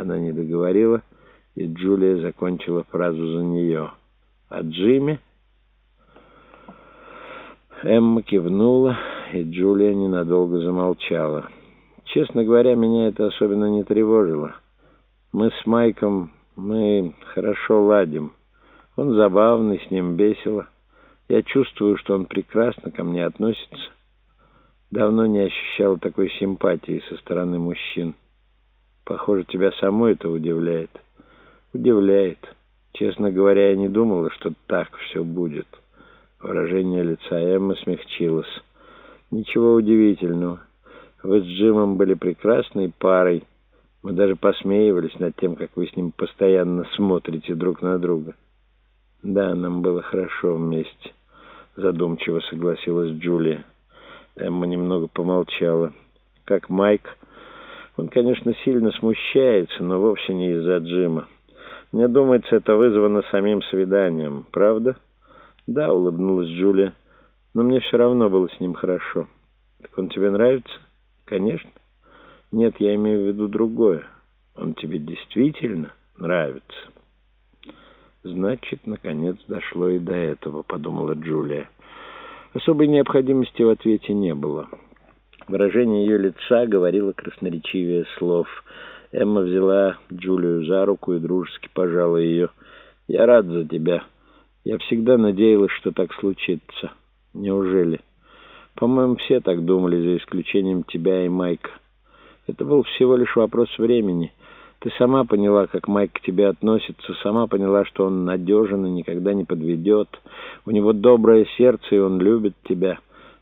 Она не договорила, и Джулия закончила фразу за нее. «А Джимми?» Эмма кивнула, и Джулия ненадолго замолчала. Честно говоря, меня это особенно не тревожило. Мы с Майком, мы хорошо ладим. Он забавный, с ним весело. Я чувствую, что он прекрасно ко мне относится. Давно не ощущала такой симпатии со стороны мужчин. Похоже, тебя само это удивляет. Удивляет. Честно говоря, я не думала, что так все будет. Выражение лица Эммы смягчилось. Ничего удивительного. Вы с Джимом были прекрасной парой. Мы даже посмеивались над тем, как вы с ним постоянно смотрите друг на друга. Да, нам было хорошо вместе, задумчиво согласилась Джулия. Эмма немного помолчала. Как Майк, он, конечно, сильно смущается, но вовсе не из-за Джима. Мне думается, это вызвано самим свиданием, правда? Да, улыбнулась Джулия, но мне все равно было с ним хорошо. Так он тебе нравится? Конечно. Нет, я имею в виду другое. Он тебе действительно нравится. Значит, наконец дошло и до этого, подумала Джулия. Особой необходимости в ответе не было. Выражение ее лица говорило красноречивее слов. Эмма взяла Джулию за руку и дружески пожала ее. «Я рад за тебя. Я всегда надеялась, что так случится. Неужели?» «По-моему, все так думали, за исключением тебя и Майка. Это был всего лишь вопрос времени». Ты сама поняла, как Майк к тебе относится, сама поняла, что он надежен и никогда не подведет. У него доброе сердце, и он любит тебя.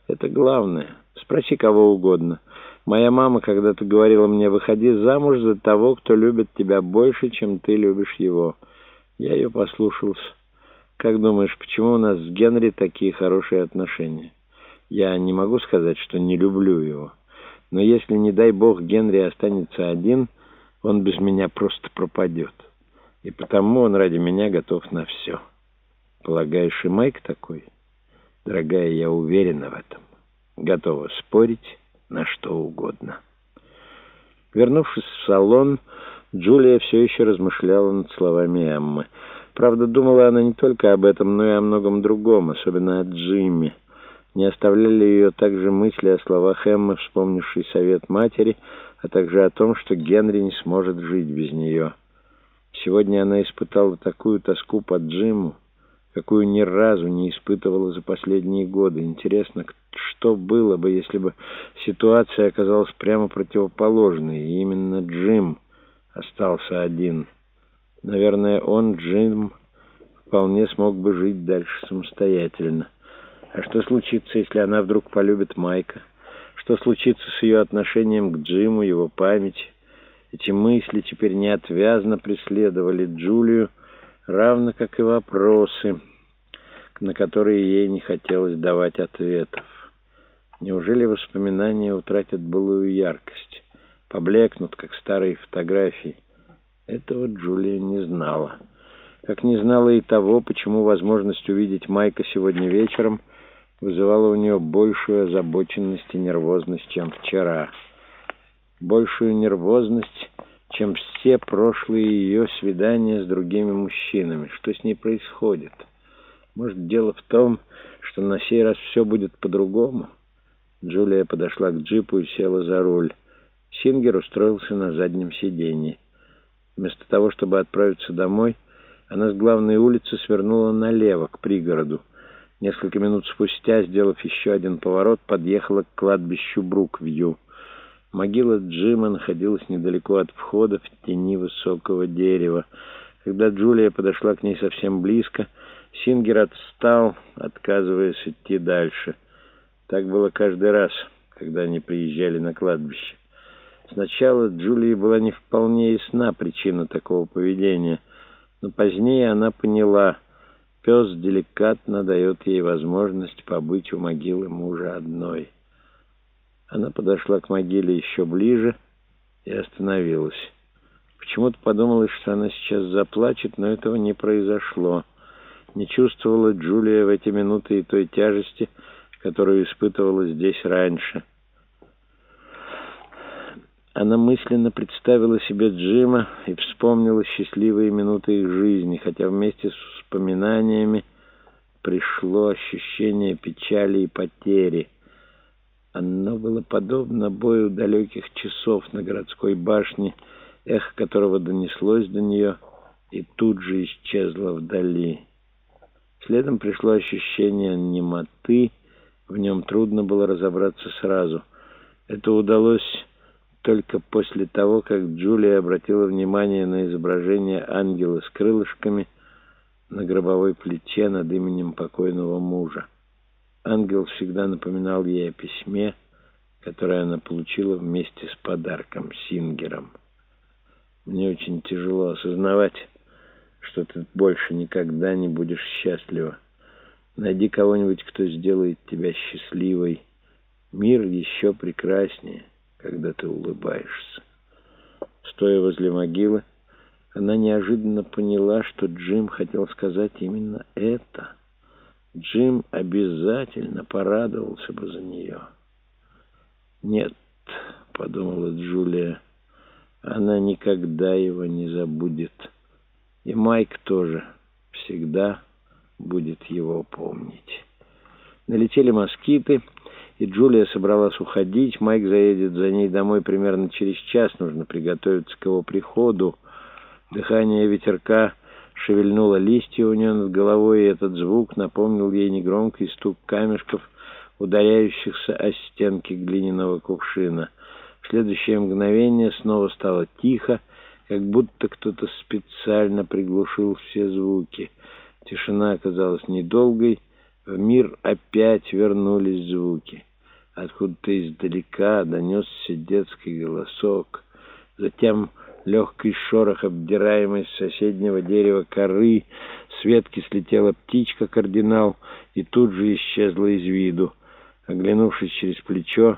Это главное. Спроси кого угодно. Моя мама когда-то говорила мне, выходи замуж за того, кто любит тебя больше, чем ты любишь его. Я ее послушался. Как думаешь, почему у нас с Генри такие хорошие отношения? Я не могу сказать, что не люблю его. Но если, не дай бог, Генри останется один он без меня просто пропадет. И потому он ради меня готов на все. Полагаешь, и Майк такой? Дорогая, я уверена в этом. Готова спорить на что угодно. Вернувшись в салон, Джулия все еще размышляла над словами Эммы. Правда, думала она не только об этом, но и о многом другом, особенно о Джимми. Не оставляли ее также мысли о словах Эммы, вспомнившей совет матери, а также о том, что Генри не сможет жить без нее. Сегодня она испытала такую тоску по Джиму, какую ни разу не испытывала за последние годы. Интересно, что было бы, если бы ситуация оказалась прямо противоположной, и именно Джим остался один. Наверное, он, Джим, вполне смог бы жить дальше самостоятельно. А что случится, если она вдруг полюбит Майка? Что случится с ее отношением к Джиму, его памяти? Эти мысли теперь неотвязно преследовали Джулию, равно как и вопросы, на которые ей не хотелось давать ответов. Неужели воспоминания утратят былую яркость, поблекнут, как старые фотографии? Этого Джулия не знала. Как не знала и того, почему возможность увидеть Майка сегодня вечером — вызывала у нее большую озабоченность и нервозность, чем вчера. Большую нервозность, чем все прошлые ее свидания с другими мужчинами. Что с ней происходит? Может, дело в том, что на сей раз все будет по-другому? Джулия подошла к джипу и села за руль. Сингер устроился на заднем сиденье. Вместо того, чтобы отправиться домой, она с главной улицы свернула налево, к пригороду. Несколько минут спустя, сделав еще один поворот, подъехала к кладбищу Бруквью. Могила Джима находилась недалеко от входа в тени высокого дерева. Когда Джулия подошла к ней совсем близко, Сингер отстал, отказываясь идти дальше. Так было каждый раз, когда они приезжали на кладбище. Сначала Джулии была не вполне ясна причина такого поведения, но позднее она поняла — Пес деликатно дает ей возможность побыть у могилы мужа одной. Она подошла к могиле еще ближе и остановилась. Почему-то подумалось, что она сейчас заплачет, но этого не произошло. Не чувствовала Джулия в эти минуты и той тяжести, которую испытывала здесь раньше. Она мысленно представила себе Джима и вспомнила счастливые минуты их жизни, хотя вместе с воспоминаниями пришло ощущение печали и потери. Оно было подобно бою далеких часов на городской башне, эхо которого донеслось до нее и тут же исчезло вдали. Следом пришло ощущение немоты, в нем трудно было разобраться сразу. Это удалось только после того, как Джулия обратила внимание на изображение ангела с крылышками на гробовой плите над именем покойного мужа. Ангел всегда напоминал ей о письме, которое она получила вместе с подарком Сингером. Мне очень тяжело осознавать, что ты больше никогда не будешь счастлива. Найди кого-нибудь, кто сделает тебя счастливой. Мир еще прекраснее, когда ты улыбаешься. Стоя возле могилы, она неожиданно поняла, что Джим хотел сказать именно это. Джим обязательно порадовался бы за нее. «Нет», — подумала Джулия, — «она никогда его не забудет». И Майк тоже всегда будет его помнить. Налетели москиты, и Джулия собралась уходить. Майк заедет за ней домой примерно через час. Нужно приготовиться к его приходу. Дыхание ветерка шевельнуло листья у нее над головой, и этот звук напомнил ей негромкий стук камешков, ударяющихся о стенки глиняного кувшина. В следующее мгновение снова стало тихо, как будто кто-то специально приглушил все звуки. Тишина оказалась недолгой, в мир опять вернулись звуки. Откуда-то издалека донесся детский голосок, затем легкий шорох, обдираемый с соседнего дерева коры, с ветки слетела птичка-кардинал и тут же исчезла из виду. Оглянувшись через плечо,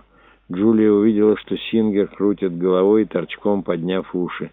Джулия увидела, что Сингер крутит головой, торчком подняв уши.